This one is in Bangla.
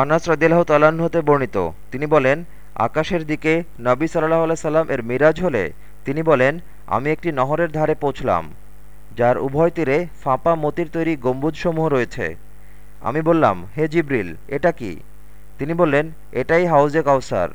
আনাস রদিল্লাহ তালান হতে বর্ণিত। তিনি বলেন, আকাশের দিকে নবী সাল্লাহ আল্লাহ সাল্লাম এর মিরাজ হলে তিনি বলেন, আমি একটি নহরের ধারে পৌঁছলাম, যার উভয় তীরে ফাঁপা মতির তৈরি গম্বুজসমূহ রয়েছে। আমি বললাম, হে জিব্রিল, এটা কি? তিনি বললেন, এটাই হাউজে কাউসার।